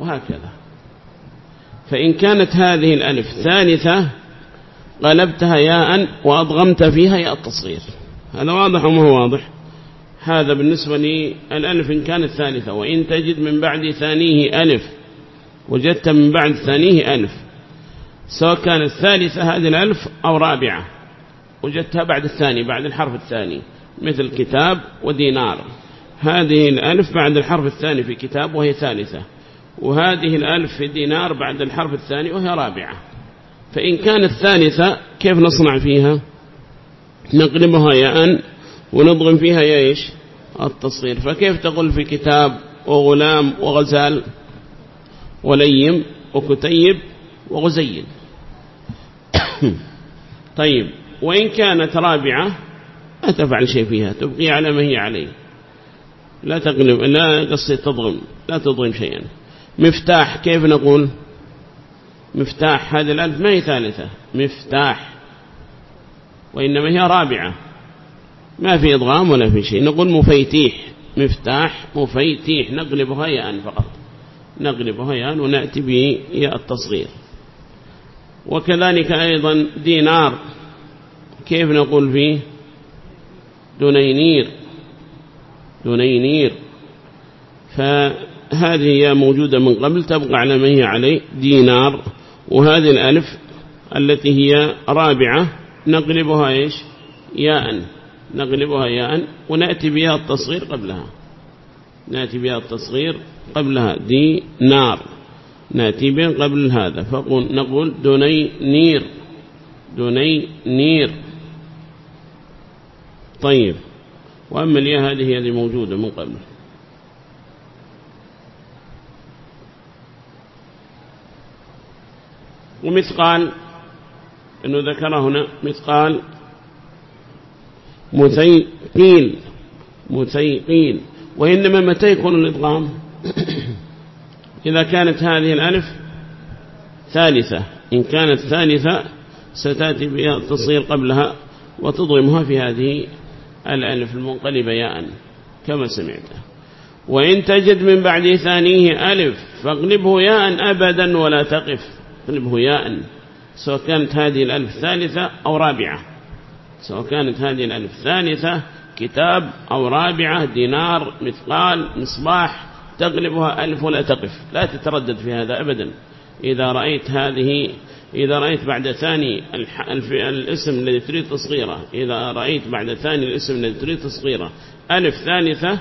وهكذا. فإن كانت هذه الألف ثالثة قلبتها ياء وأضغمت فيها ياء التصغير. هذا واضح وما هو واضح؟ هذا بالنسبة للألف إن كانت ثالثة. وإن تجد من بعد ثانية ألف وجدت من بعد ثانية ألف سواء كانت ثالثة هذه الألف أو رابعة وجدتها بعد الثاني بعد الحرف الثاني مثل كتاب ودينار. هذه الألف بعد الحرف الثاني في كتاب وهي ثالثة. وهذه الألف دينار بعد الحرف الثاني وهي رابعة. فإن كانت ثالثة كيف نصنع فيها؟ نقلبها ياء ونضغم فيها يا إيش؟ التصغير. فكيف تقول في كتاب وغلام وغزال وليم وكتيب وغزيل؟ طيب وإن كانت رابعة لا تفعل شيء فيها تبقي على ما هي عليه. لا تقلب لا قصي تضغم لا تضغم شيئا. مفتاح كيف نقول؟ مفتاح هذه الألف ما هي ثالثة؟ مفتاح. وإنما هي رابعة. ما في إضغام ولا في شيء. نقول مفيتيح. مفتاح مفيتيح. نقلبها ياء فقط. نقلبها ياء ونأتي به ياء التصغير. وكذلك أيضا دينار. كيف نقول فيه؟ دنينير دنينير فهذه موجودة من قبل تبقى على ما هي عليه دينار. وهذه الألف التي هي رابعة نقلبها إيش؟ ياء. نقلبها ياء ونأتي بها التصغير قبلها. نأتي بها التصغير قبلها. دي نار نأتي بها قبل هذا. فقل نقول دني نير. دني نير. طيب. وأما الياء هذه هذه موجودة من قبل. ومثقال أنه ذكر هنا مثقال مثيقين مثيقين وإنما متى يكون الإضغام إذا كانت هذه الألف ثالثة. إن كانت ثالثة ستأتي بها التصغير قبلها وتضغمها في هذه الألف المنقلبة ياء كما سمعت. وإن تجد من بعد ثانية ألف فاقلبه ياء أبدا ولا تقف. اقلبه ياء سواء كانت هذه الألف ثالثة أو رابعة. سواء كانت هذه الألف ثالثة كتاب أو رابعة دينار مثقال مصباح تقلبها ألف ولا تقف. لا تتردد في هذا أبدا. إذا رأيت هذه إذا رأيت بعد ثاني الاسم الذي تريد تصغيره. إذا رأيت بعد ثاني الاسم الذي تريد تصغيره. ألف ثالثة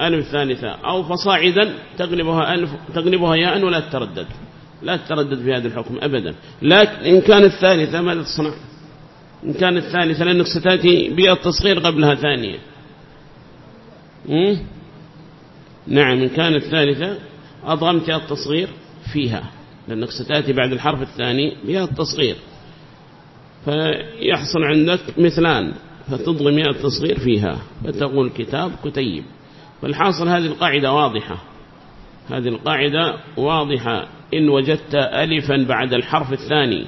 ألف ثالثة أو فصاعدا تقلبها, ألف تقلبها ياء ولا تتردد. لا تتردد في هذا الحكم أبدا. لكن إن كانت ثالثة ماذا تصنع. إن كانت ثالثة لأنك ستأتي بالتصغير قبلها ثانية. نعم إن كانت ثالثة أضغمت التصغير فيها. لأنك ستأتي بعد الحرف الثاني بها التصغير. فيحصل عندك مثلان فتضغم التصغير فيها فتقول كتاب كتيب. والحاصل هذه القاعدة واضحة. هذه القاعدة واضحة. إن وجدت ألفا بعد الحرف الثاني.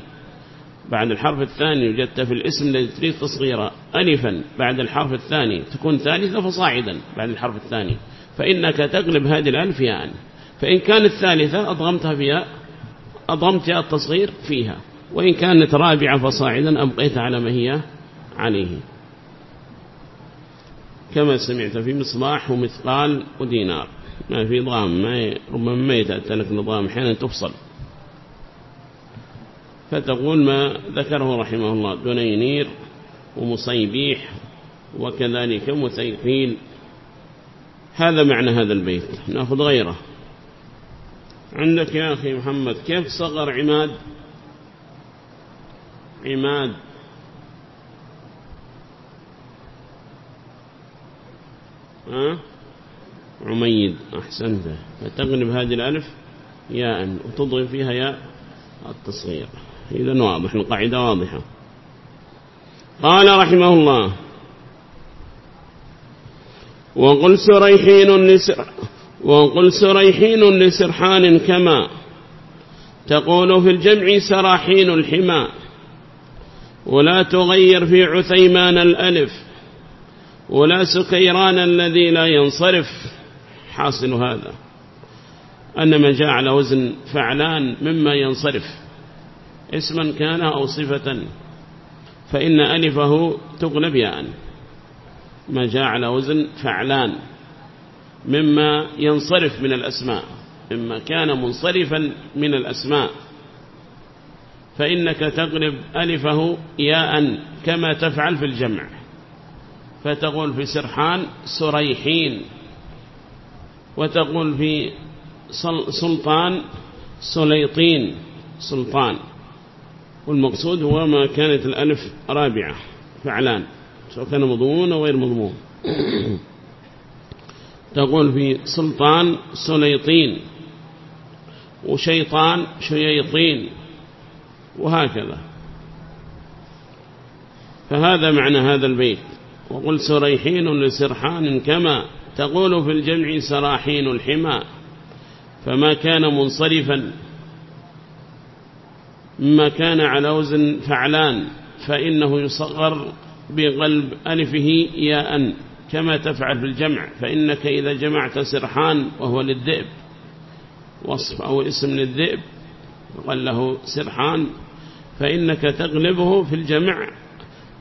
بعد الحرف الثاني وجدت في الاسم الذي تريد تصغيره ألفا بعد الحرف الثاني. تكون ثالثة فصاعدا بعد الحرف الثاني. فإنك تقلب هذه الألف ياء فإن كانت ثالثة أضغمتها فيها أضغمت التصغير فيها. وإن كانت رابعة فصاعدا أبقيت على ما هي عليه. كما سمعت في مصباح ومثقال ودينار. ما في ضام ما ربما ما يتأتى لك نظام أحيانا تفصل. فتقول ما ذكره رحمه الله دنينير ومصيبيح وكذلك مثيقين هذا معنى هذا البيت نأخذ غيره. عندك يا أخي محمد كيف صغر عماد؟ عماد. ها؟ عميد أحسنت. فتغلب هذه الألف ياء وتضغم فيها ياء التصغير. إذا واضح القاعدة واضحة. قال رحمه الله وقل سريحين لسر وقل سريحين لسرحان كما. تقول في الجمع سراحين الحمى ولا تغير في عثيمان الألف. ولا سكيران الذي لا ينصرف. حاصل هذا أن ما جاء على وزن فعلان مما ينصرف اسما كان أو صفة فإن ألفه تغلب ياء ما جاء على وزن فعلان مما ينصرف من الأسماء مما كان منصرفا من الأسماء فإنك تغلب ألفه ياء كما تفعل في الجمع فتقول في سرحان سريحين وتقول في سلطان سليطين سلطان. والمقصود هو ما كانت الألف رابعة فعلان. سواء كان مضمون أو غير مضمون. تقول في سلطان سليطين وشيطان شييطين وهكذا. فهذا معنى هذا البيت. وقل سريحين لسرحان كما تقول في الجمع سراحين الحمى فما كان منصرفا مما كان على وزن فعلان فإنه يصغر بقلب ألفه ياء كما تفعل في الجمع فإنك إذا جمعت سرحان وهو للذئب وصف أو اسم للذئب وقال له سرحان فإنك تغلبه في الجمع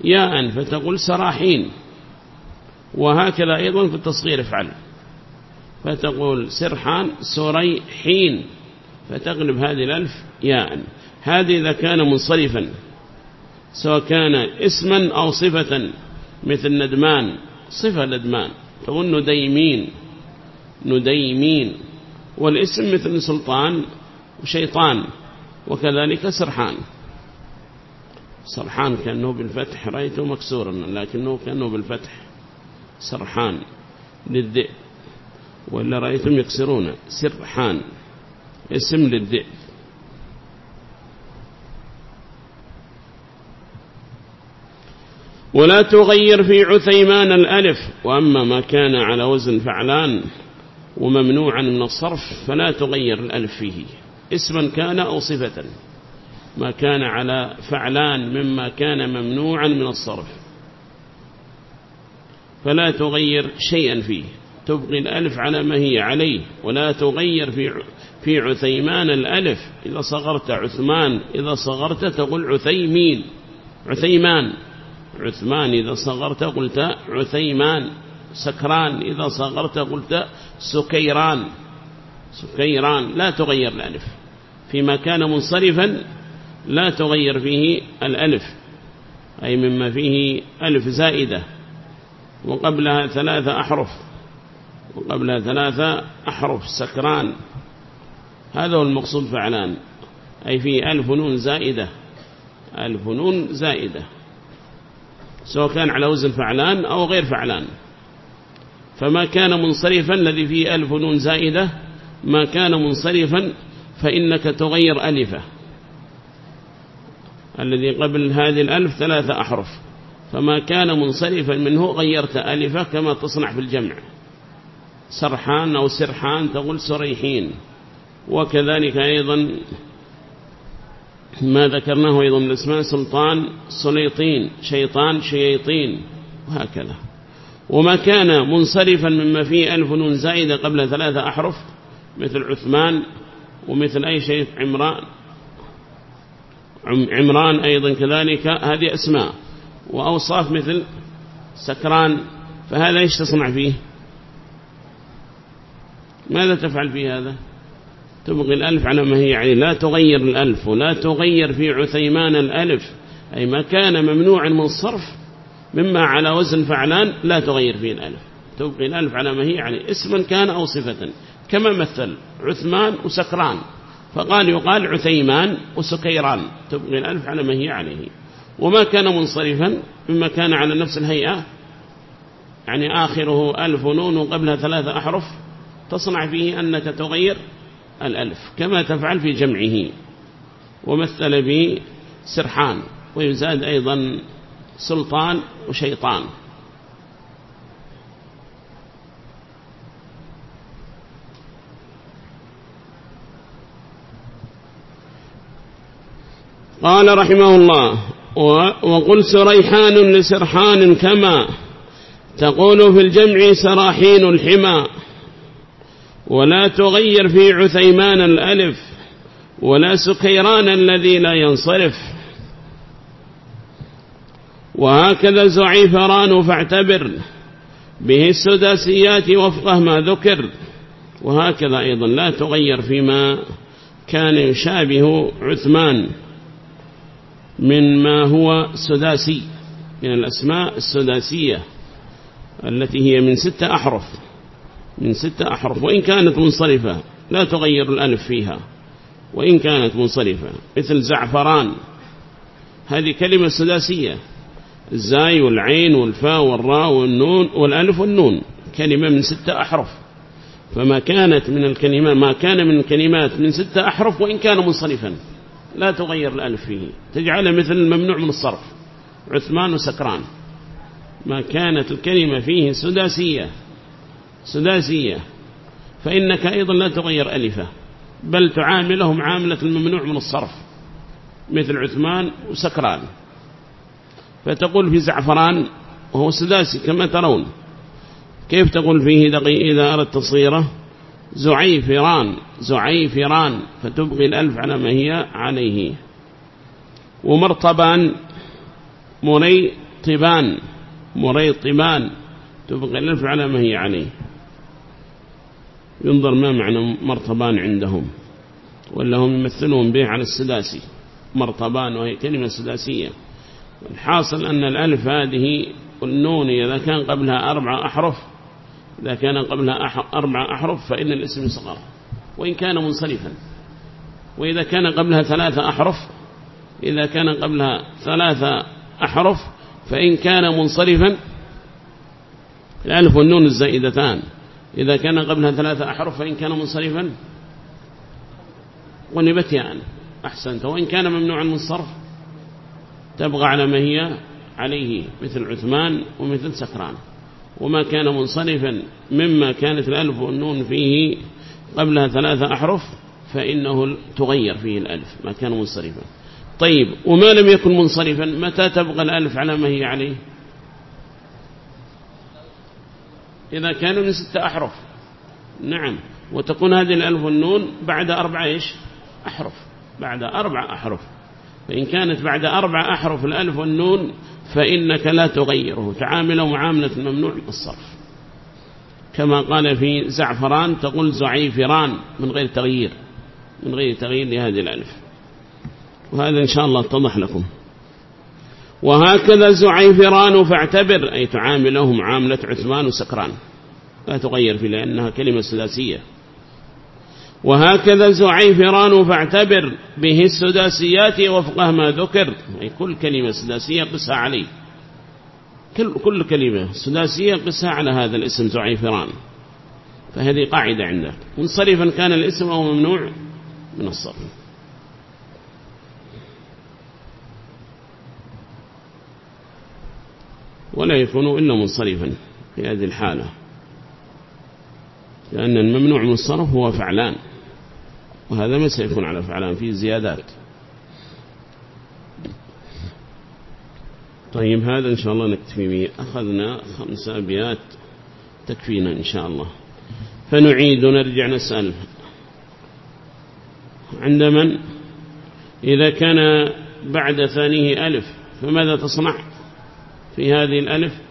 ياء فتقول سراحين. وهكذا أيضا في التصغير افعل فتقول سرحان سريحين فتغلب هذه الألف ياء. هذه إذا كان منصرفا سواء كان اسما أو صفة مثل ندمان صفة ندمان تقول نديمين نديمين. والاسم مثل سلطان وشيطان وكذلك سرحان. سرحان كأنه بالفتح رأيته مكسورا لكنه كأنه بالفتح. سرحان للذئب ولا رأيتم يكسرون سرحان اسم للذئب. ولا تغير في عثيمان الألف وأما ما كان على وزن فعلان وممنوعا من الصرف فلا تغير الألف فيه. اسما كان أو صفة ما كان على فعلان مما كان ممنوعا من الصرف. فلا تغير شيئا فيه. تبقي الألف على ما هي عليه ولا تغير في في عثيمان الألف. إذا صغرت عثمان إذا صغرت تقول عثيمين. عثيمان. عثمان إذا صغرت قلت عثيمان. سكران إذا صغرت قلت سكيران. سكيران. لا تغير الألف. فيما كان منصرفا لا تغير فيه الألف. أي مما فيه ألف زائدة. وقبلها ثلاثة أحرف وقبلها ثلاثة أحرف سكران. هذا هو المقصود فعلان. أي فيه ألف نون زائدة ألف نون زائدة. سواء كان على وزن فعلان أو غير فعلان. فما كان منصرفا الذي فيه ألف نون زائدة ما كان منصرفا فإنك تغير ألفه. الذي قبل هذه الألف ثلاثة أحرف. فما كان منصرفا منه غيرت ألفه كما تصنع في الجمع. سرحان أو سرحان تقول سريحين وكذلك أيضا ما ذكرناه أيضا من الأسماء سلطان سليطين شيطان شيطين وهكذا. وما كان منصرفا مما فيه ألف نون زائدة قبل ثلاثة أحرف مثل عثمان ومثل أي شيء عمران عمران أيضا كذلك هذه أسماء. وأوصاف مثل سكران فهذا إيش تصنع فيه؟ ماذا تفعل في هذا؟ تبغي الألف على ما هي يعني لا تغير الألف ولا تغير في عثيمان الألف أي ما كان ممنوع من الصرف مما على وزن فعلان لا تغير فيه الألف. تبقي الألف على ما هي يعني اسما كان أو صفة. كما مثل عثمان وسكران فقال يقال عثيمان وسكيران. تبقي الألف على ما هي عليه. وما كان منصرفا مما كان على نفس الهيئة. يعني آخره ألف نون وقبلها ثلاثة أحرف. تصنع فيه أنك تغير الألف كما تفعل في جمعه. ومثل به سرحان ويزاد أيضا سلطان وشيطان. قال رحمه الله وقل سريحان لسرحان كما. تقول في الجمع سراحين الحمى ولا تغير في عثيمان الألف. ولا سكيران الذي لا ينصرف. وهكذا زعيفران فاعتبر. به السداسيات وفقه ما ذكر. وهكذا أيضا لا تغير فيما كان يشابه عثمان. من ما هو سداسي من الأسماء السداسية التي هي من ستة أحرف من ستة أحرف وإن كانت منصرفة لا تغير الألف فيها وإن كانت منصرفة مثل زعفران هذه كلمة سداسية الزاي والعين والفاء والراء والنون والألف والنون كلمة من ستة أحرف فما كانت من الكلمات ما كان من الكلمات من ستة أحرف وإن كان منصرفا. لا تغير الألف فيه. تجعله مثل الممنوع من الصرف. عثمان وسكران. ما كانت الكلمة فيه سداسية. سداسية. فإنك أيضا لا تغير ألفه. بل تعامله معاملة الممنوع من الصرف. مثل عثمان وسكران. فتقول في زعفران وهو سداسي كما ترون. كيف تقول فيه إذا أردت تصيره زعيفران زعيفران فتبغي الألف على ما هي عليه. ومرطبان مريطبان مريطبان تبغي الألف على ما هي عليه. ينظر ما معنى مرطبان عندهم. ولا هم يمثلون به على السداسي. مرطبان وهي كلمة سداسية. الحاصل أن الألف هذه والنون إذا كان قبلها أربعة أحرف إذا كان قبلها أربعة أحرف فإن الاسم يصغر وإن كان منصرفا وإذا كان قبلها ثلاثة أحرف إذا كان قبلها ثلاثة أحرف فإن كان منصرفا الألف والنون الزائدتان إذا كان قبلها ثلاثة أحرف فإن كان منصرفا ونبت يعني أحسنت وإن كان ممنوعا من الصرف تبغى على ما هي عليه مثل عثمان ومثل سكران. وما كان منصرفا مما كانت الألف والنون فيه قبلها ثلاثة أحرف فإنه تغير فيه الألف ما كان منصرفا. طيب وما لم يكن منصرفا متى تبغى الألف على ما هي عليه؟ إذا كان من ستة أحرف. نعم وتكون هذه الألف والنون بعد أربعة إيش؟ أحرف بعد أربع أحرف. فإن كانت بعد أربع أحرف الألف والنون فإنك لا تغيره. تعامله معاملة الممنوع بالصرف. كما قال في زعفران تقول زعيفران من غير تغيير من غير تغيير لهذه الألف. وهذا إن شاء الله اتضح لكم. وهكذا زعيفران فاعتبر أي تعامله معاملة عثمان وسكران. لا تغير فيه لأنها كلمة سداسية وهكذا زعيفران فاعتبر به السداسيات وفقه ما ذكر. أي كل كلمة سداسية قسها عليه كل, كل كلمة سداسية قسها على هذا الاسم زعيفران فهذه قاعدة عندك منصرفا كان الاسم أو ممنوع من الصرف. ولا يكون إلا منصرفا في هذه الحالة. لأن الممنوع من الصرف هو فعلان. وهذا ما سيكون على فعلان فيه زيادات. طيب هذا إن شاء الله نكتفي به. أخذنا خمس أبيات تكفينا إن شاء الله. فنعيد ونرجع نسأل. عند من؟ إذا كان بعد ثانية ألف فماذا تصنع في هذه الألف؟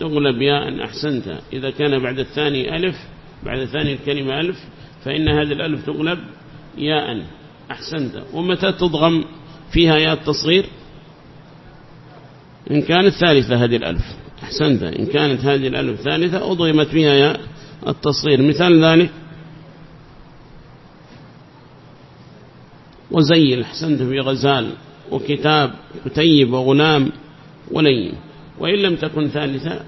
تغلب ياء أحسنت. إذا كان بعد الثاني ألف بعد ثاني الكلمة ألف فإن هذه الألف تغلب ياء أحسنت. ومتى تضغم فيها ياء التصغير؟ إن كانت ثالثة هذه الألف. أحسنت. إن كانت هذه الألف ثالثة أضغمت فيها ياء التصغير. مثال ذلك وزيل. أحسنت في غزال وكتاب كتيب وغلام ولين. وإن لم تكن ثالثة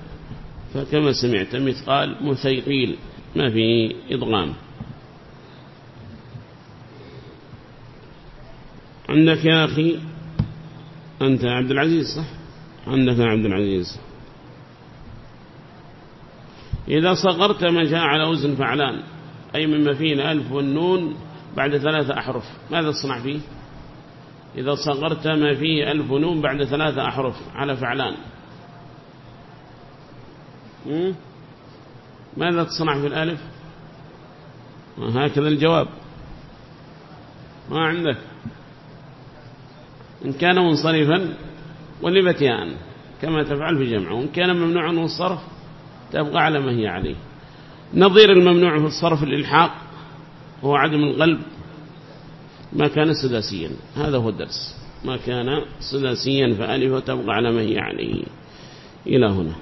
فكما سمعت مثقال مثيقيل ما فيه إضغام. عندك يا أخي أنت عبد العزيز صح؟ عندك عبد العزيز. إذا صغرت ما جاء على وزن فعلان أي مما فيه ألف والنون بعد ثلاثة أحرف ماذا تصنع فيه؟ إذا صغرت ما فيه ألف ونون بعد ثلاثة أحرف على فعلان. ماذا تصنع في الألف؟ هكذا الجواب. ما عندك. إن كان منصرفا ولبتيان كما تفعل في جمع. وإن كان ممنوعا من الصرف تبقى على ما هي عليه. نظير الممنوع في الصرف الإلحاق هو عدم القلب ما كان سداسيا. هذا هو الدرس. ما كان سداسيا فألف وتبقى على ما هي عليه. إلى هنا.